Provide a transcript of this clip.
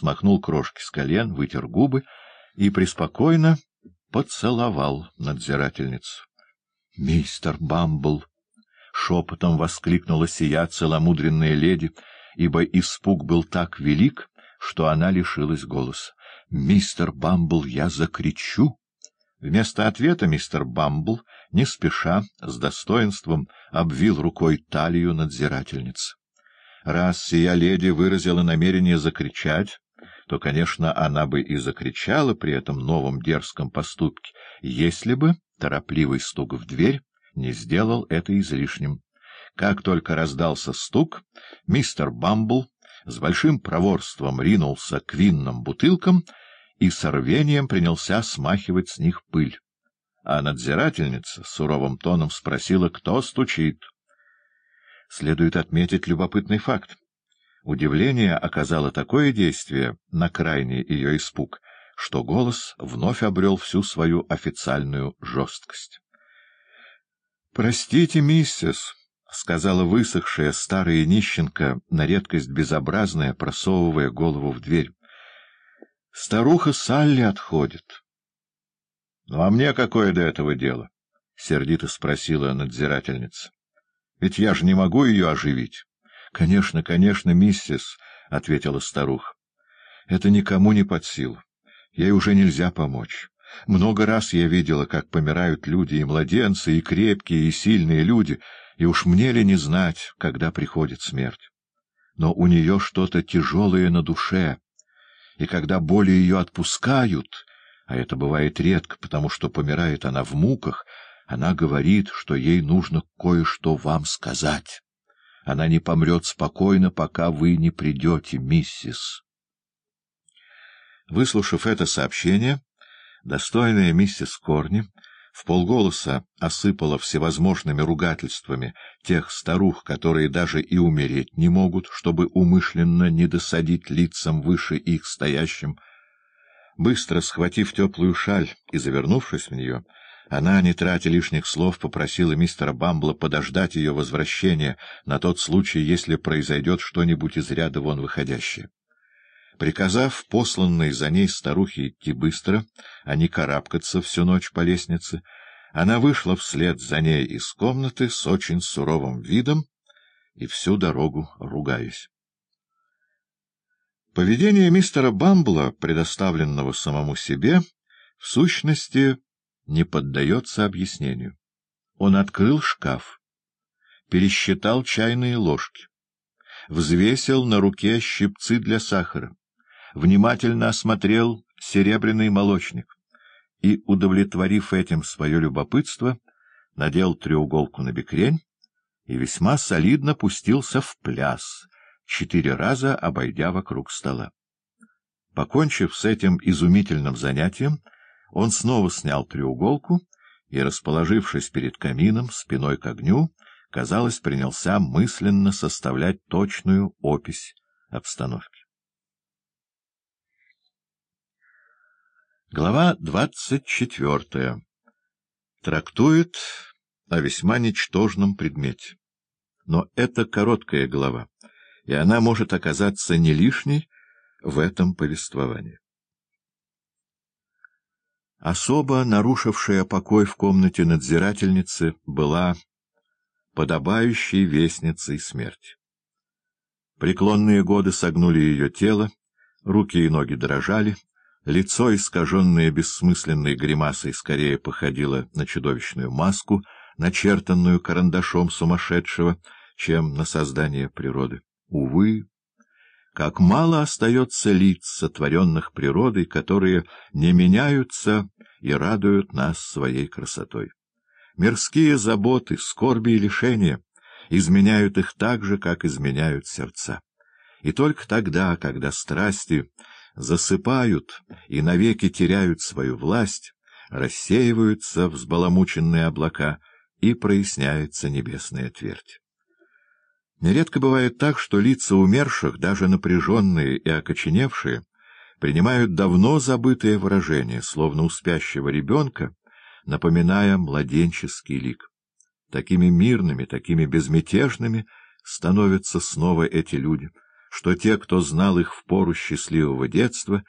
смахнул крошки с колен, вытер губы и преспокойно поцеловал надзирательницу. — Мистер Бамбл! — шепотом воскликнула сия целомудренная леди, ибо испуг был так велик, что она лишилась голоса. — Мистер Бамбл, я закричу! Вместо ответа мистер Бамбл, не спеша, с достоинством, обвил рукой талию надзирательницы. Раз сия леди выразила намерение закричать, то, конечно, она бы и закричала при этом новом дерзком поступке, если бы торопливый стук в дверь не сделал это излишним. Как только раздался стук, мистер Бамбл с большим проворством ринулся к винным бутылкам и с рвением принялся смахивать с них пыль. А надзирательница суровым тоном спросила, кто стучит. Следует отметить любопытный факт. Удивление оказало такое действие на крайний ее испуг, что голос вновь обрел всю свою официальную жесткость. — Простите, миссис, — сказала высохшая старая нищенка, на редкость безобразная, просовывая голову в дверь. — Старуха Салли отходит. — Ну, а мне какое до этого дело? — сердито спросила надзирательница. — Ведь я же не могу ее оживить. — Конечно, конечно, миссис, — ответила старуха. — Это никому не под силу. Ей уже нельзя помочь. Много раз я видела, как помирают люди, и младенцы, и крепкие, и сильные люди, и уж мне ли не знать, когда приходит смерть. Но у нее что-то тяжелое на душе, и когда боли ее отпускают, а это бывает редко, потому что помирает она в муках, она говорит, что ей нужно кое-что вам сказать. Она не помрет спокойно, пока вы не придете, миссис. Выслушав это сообщение, достойная миссис Корни в полголоса осыпала всевозможными ругательствами тех старух, которые даже и умереть не могут, чтобы умышленно не досадить лицам выше их стоящим. Быстро схватив теплую шаль и завернувшись в нее, она, не тратя лишних слов, попросила мистера Бамбла подождать ее возвращения на тот случай, если произойдет что-нибудь из ряда вон выходящее. Приказав посланной за ней старухе идти быстро, а не карабкаться всю ночь по лестнице, она вышла вслед за ней из комнаты с очень суровым видом и всю дорогу ругаясь. Поведение мистера Бамбла, предоставленного самому себе, в сущности, не поддается объяснению. Он открыл шкаф, пересчитал чайные ложки, взвесил на руке щипцы для сахара, внимательно осмотрел серебряный молочник и, удовлетворив этим свое любопытство, надел треуголку на бекрень и весьма солидно пустился в пляс, четыре раза обойдя вокруг стола. Покончив с этим изумительным занятием, он снова снял треуголку и, расположившись перед камином, спиной к огню, казалось, принялся мысленно составлять точную опись обстановки. Глава двадцать четвертая. Трактует о весьма ничтожном предмете. Но это короткая глава, и она может оказаться не лишней в этом повествовании. Особо нарушившая покой в комнате надзирательницы была подобающей вестницей смерти. Преклонные годы согнули ее тело, руки и ноги дрожали, Лицо, искаженное бессмысленной гримасой, скорее походило на чудовищную маску, начертанную карандашом сумасшедшего, чем на создание природы. Увы, как мало остается лиц, сотворенных природой, которые не меняются и радуют нас своей красотой. Мирские заботы, скорби и лишения изменяют их так же, как изменяют сердца. И только тогда, когда страсти засыпают и навеки теряют свою власть, рассеиваются взбаламученные облака, и проясняется небесная твердь. Нередко бывает так, что лица умерших, даже напряженные и окоченевшие, принимают давно забытое выражение, словно у спящего ребенка, напоминая младенческий лик. Такими мирными, такими безмятежными становятся снова эти люди — что те, кто знал их в пору счастливого детства,